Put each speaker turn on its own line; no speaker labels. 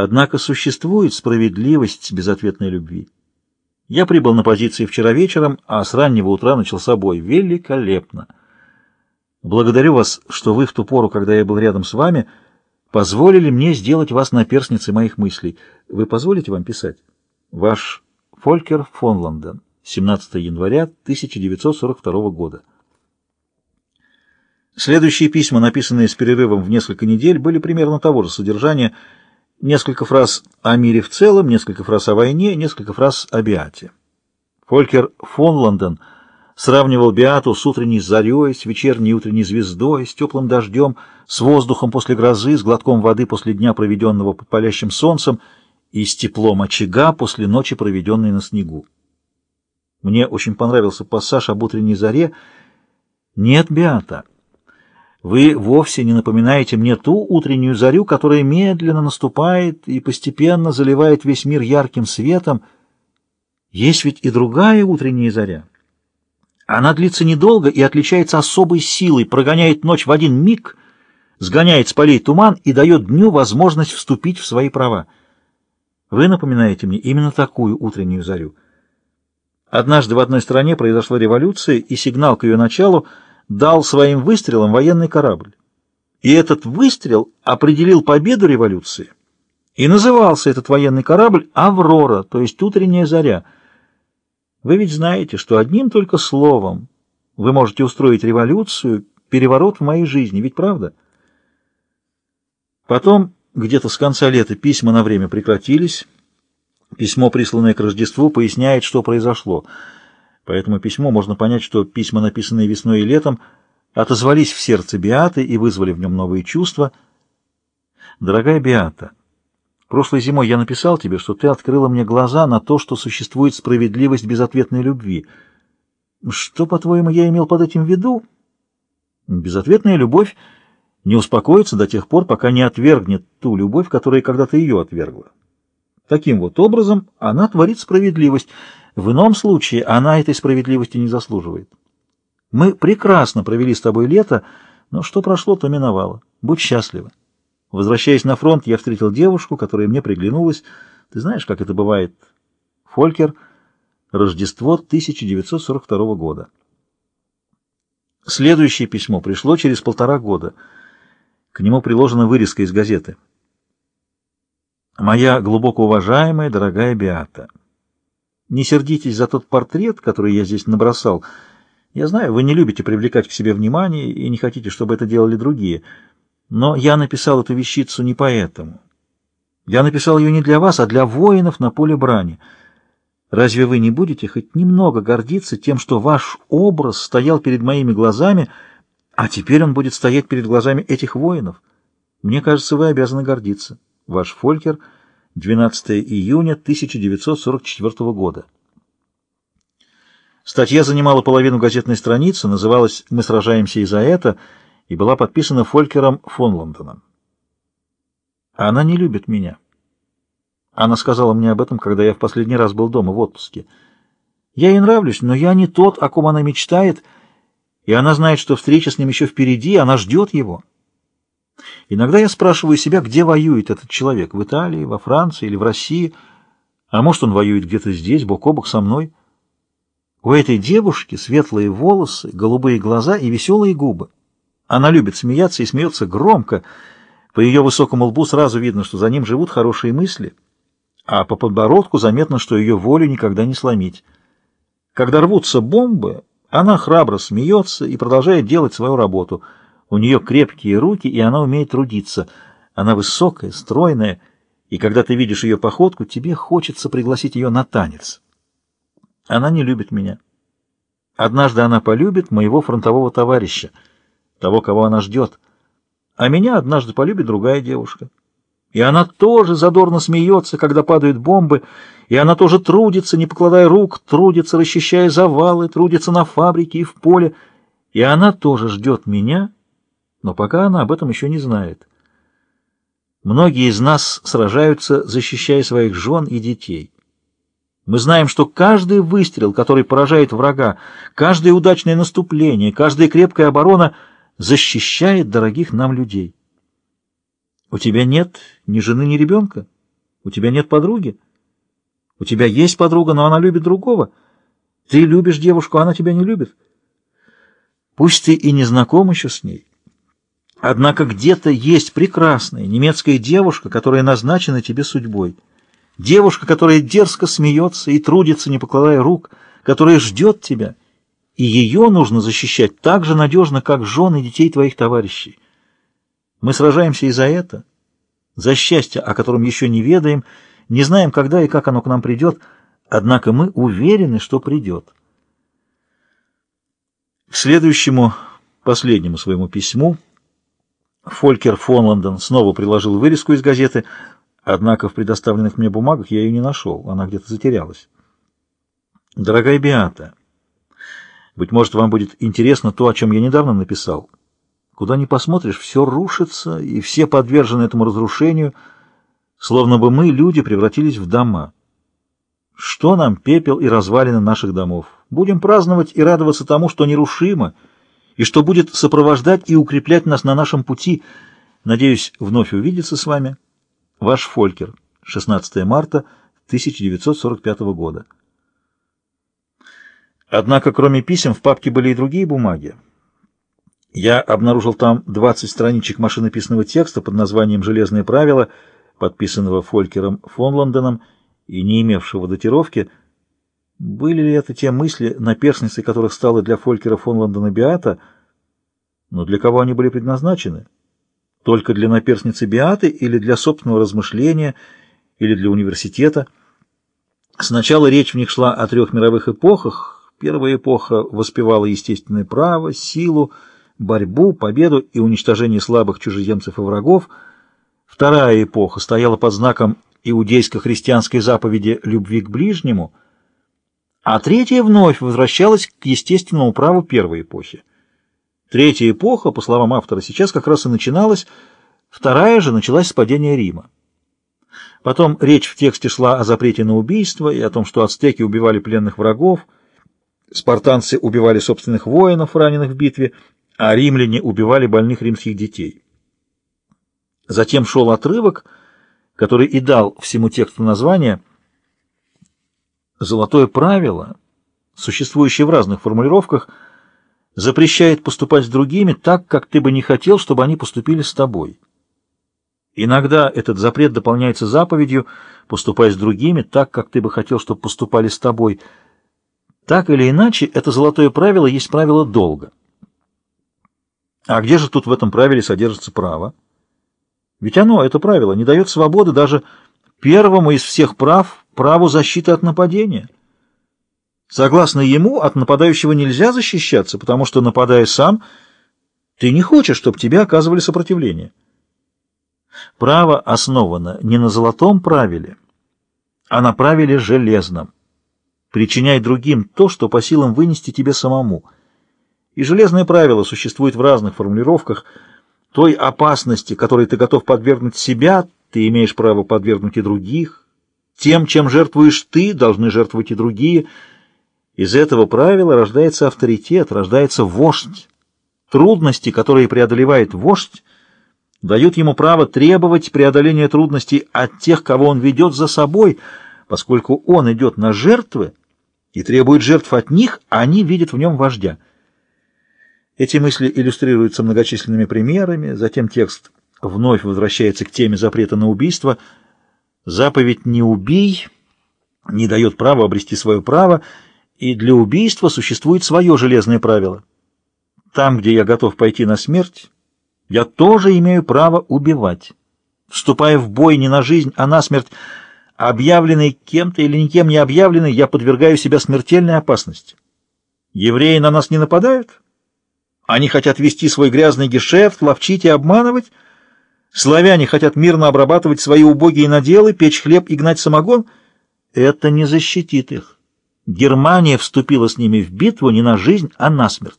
Однако существует справедливость безответной любви. Я прибыл на позиции вчера вечером, а с раннего утра начался бой. Великолепно! Благодарю вас, что вы в ту пору, когда я был рядом с вами, позволили мне сделать вас наперсницей моих мыслей. Вы позволите вам писать? Ваш Фолькер фон Ланден, 17 января 1942 года. Следующие письма, написанные с перерывом в несколько недель, были примерно того же содержания – Несколько фраз о мире в целом, несколько фраз о войне, несколько фраз о Биате. Фолькер фон Лондон сравнивал Биату с утренней зарей, с вечерней утренней звездой, с теплым дождем, с воздухом после грозы, с глотком воды после дня, проведенного под палящим солнцем, и с теплом очага после ночи, проведенной на снегу. Мне очень понравился пассаж об утренней заре. «Нет, Биата, вы вовсе не напоминаете мне ту утреннюю зарю, которая медленно наступает и постепенно заливает весь мир ярким светом. Есть ведь и другая утренняя заря. Она длится недолго и отличается особой силой, прогоняет ночь в один миг, сгоняет с полей туман и дает дню возможность вступить в свои права. Вы напоминаете мне именно такую утреннюю зарю. Однажды в одной стране произошла революция, и сигнал к ее началу — дал своим выстрелам военный корабль. И этот выстрел определил победу революции. И назывался этот военный корабль «Аврора», то есть «Утренняя заря». Вы ведь знаете, что одним только словом вы можете устроить революцию, переворот в моей жизни, ведь правда? Потом, где-то с конца лета, письма на время прекратились. Письмо, присланное к Рождеству, поясняет, что произошло – по этому письму можно понять, что письма, написанные весной и летом, отозвались в сердце Биаты и вызвали в нем новые чувства. «Дорогая Биата, прошлой зимой я написал тебе, что ты открыла мне глаза на то, что существует справедливость безответной любви. Что, по-твоему, я имел под этим в виду? Безответная любовь не успокоится до тех пор, пока не отвергнет ту любовь, которая когда-то ее отвергла. Таким вот образом она творит справедливость — в ином случае она этой справедливости не заслуживает. Мы прекрасно провели с тобой лето, но что прошло, то миновало. Будь счастлива. Возвращаясь на фронт, я встретил девушку, которая мне приглянулась. Ты знаешь, как это бывает? Фолькер. Рождество 1942 года. Следующее письмо пришло через полтора года. К нему приложена вырезка из газеты. «Моя глубоко уважаемая, дорогая Биата, не сердитесь за тот портрет, который я здесь набросал. Я знаю, вы не любите привлекать к себе внимание и не хотите, чтобы это делали другие. Но я написал эту вещицу не поэтому. Я написал ее не для вас, а для воинов на поле брани. Разве вы не будете хоть немного гордиться тем, что ваш образ стоял перед моими глазами, а теперь он будет стоять перед глазами этих воинов? Мне кажется, вы обязаны гордиться. Ваш Фолькер — 12 июня 1944 года. Статья занимала половину газетной страницы, называлась «Мы сражаемся и за это» и была подписана Фолькером фон Лондоном. Она не любит меня. Она сказала мне об этом, когда я в последний раз был дома в отпуске. Я ей нравлюсь, но я не тот, о ком она мечтает, и она знает, что встреча с ним еще впереди, она ждет его. Иногда я спрашиваю себя, где воюет этот человек, в Италии, во Франции или в России, а может, он воюет где-то здесь, бок о бок со мной. У этой девушки светлые волосы, голубые глаза и веселые губы. Она любит смеяться и смеется громко. По ее высокому лбу сразу видно, что за ним живут хорошие мысли, а по подбородку заметно, что ее волю никогда не сломить. Когда рвутся бомбы, она храбро смеется и продолжает делать свою работу — у нее крепкие руки, и она умеет трудиться. Она высокая, стройная, и когда ты видишь ее походку, тебе хочется пригласить ее на танец. Она не любит меня. Однажды она полюбит моего фронтового товарища, того, кого она ждет. А меня однажды полюбит другая девушка. И она тоже задорно смеется, когда падают бомбы, и она тоже трудится, не покладая рук, трудится, расчищая завалы, трудится на фабрике и в поле, и она тоже ждет меня, но пока она об этом еще не знает. Многие из нас сражаются, защищая своих жен и детей. Мы знаем, что каждый выстрел, который поражает врага, каждое удачное наступление, каждая крепкая оборона защищает дорогих нам людей. У тебя нет ни жены, ни ребенка? У тебя нет подруги? У тебя есть подруга, но она любит другого. Ты любишь девушку, а она тебя не любит. Пусть ты и не знаком еще с ней. Однако где-то есть прекрасная немецкая девушка, которая назначена тебе судьбой. Девушка, которая дерзко смеется и трудится, не покладая рук, которая ждет тебя, и ее нужно защищать так же надежно, как жен и детей твоих товарищей. Мы сражаемся и за это, за счастье, о котором еще не ведаем, не знаем, когда и как оно к нам придет, однако мы уверены, что придет. К следующему, последнему своему письму Фолькер фон Лондон снова приложил вырезку из газеты, однако в предоставленных мне бумагах я ее не нашел, она где-то затерялась. Дорогая Биата, быть может, вам будет интересно то, о чем я недавно написал. Куда ни посмотришь, все рушится, и все подвержены этому разрушению, словно бы мы, люди, превратились в дома. Что нам пепел и развалины наших домов? Будем праздновать и радоваться тому, что нерушимо, и что будет сопровождать и укреплять нас на нашем пути. Надеюсь, вновь увидеться с вами. Ваш Фолькер. 16 марта 1945 года. Однако, кроме писем, в папке были и другие бумаги. Я обнаружил там 20 страничек машинописного текста под названием «Железные правила», подписанного Фолькером фон Лондоном и не имевшего датировки. Были ли это те мысли, наперстницей которых стала для Фолькера фон Лондона Биата, но для кого они были предназначены? Только для наперстницы Биаты или для собственного размышления, или для университета? Сначала речь в них шла о трех мировых эпохах. Первая эпоха воспевала естественное право, силу, борьбу, победу и уничтожение слабых чужеземцев и врагов. Вторая эпоха стояла под знаком иудейско-христианской заповеди любви к ближнему, а третья вновь возвращалась к естественному праву первой эпохи. Третья эпоха, по словам автора, сейчас как раз и начиналась, вторая же началась с падения Рима. Потом речь в тексте шла о запрете на убийство и о том, что ацтеки убивали пленных врагов, спартанцы убивали собственных воинов, раненых в битве, а римляне убивали больных римских детей. Затем шел отрывок, который и дал всему тексту название «Золотое правило», существующее в разных формулировках, запрещает поступать с другими так, как ты бы не хотел, чтобы они поступили с тобой. Иногда этот запрет дополняется заповедью «поступай с другими так, как ты бы хотел, чтобы поступали с тобой». Так или иначе, это золотое правило есть правило долга. А где же тут в этом правиле содержится право? Ведь оно, это правило, не дает свободы даже первому из всех прав праву защиты от нападения. Согласно ему, от нападающего нельзя защищаться, потому что, нападая сам, ты не хочешь, чтобы тебе оказывали сопротивление. Право основано не на золотом правиле, а на правиле железном. Причиняй другим то, что по силам вынести тебе самому – и железное правило существует в разных формулировках. Той опасности, которой ты готов подвергнуть себя, ты имеешь право подвергнуть и других. Тем, чем жертвуешь ты, должны жертвовать и другие. Из этого правила рождается авторитет, рождается вождь. Трудности, которые преодолевает вождь, дают ему право требовать преодоления трудностей от тех, кого он ведет за собой, поскольку он идет на жертвы и требует жертв от них, они видят в нем вождя. Эти мысли иллюстрируются многочисленными примерами, затем текст вновь возвращается к теме запрета на убийство. Заповедь «не убий» не дает права обрести свое право, и для убийства существует свое железное правило. Там, где я готов пойти на смерть, я тоже имею право убивать. Вступая в бой не на жизнь, а на смерть, объявленный кем-то или никем не объявленный, я подвергаю себя смертельной опасности. Евреи на нас не нападают? Они хотят вести свой грязный гешефт, ловчить и обманывать. Славяне хотят мирно обрабатывать свои убогие наделы, печь хлеб и гнать самогон. Это не защитит их. Германия вступила с ними в битву не на жизнь, а на смерть.